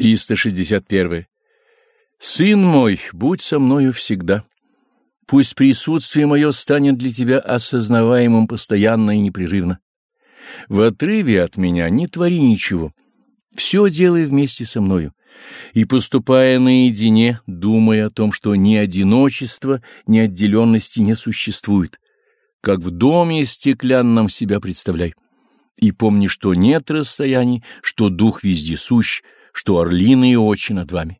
361. Сын мой, будь со мною всегда. Пусть присутствие мое станет для тебя осознаваемым постоянно и непрерывно. В отрыве от меня не твори ничего. Все делай вместе со мною. И поступая наедине, думая о том, что ни одиночества, ни отделенности не существует, как в доме стеклянном себя представляй. И помни, что нет расстояний, что дух вездесущ, что орлиные очи над вами.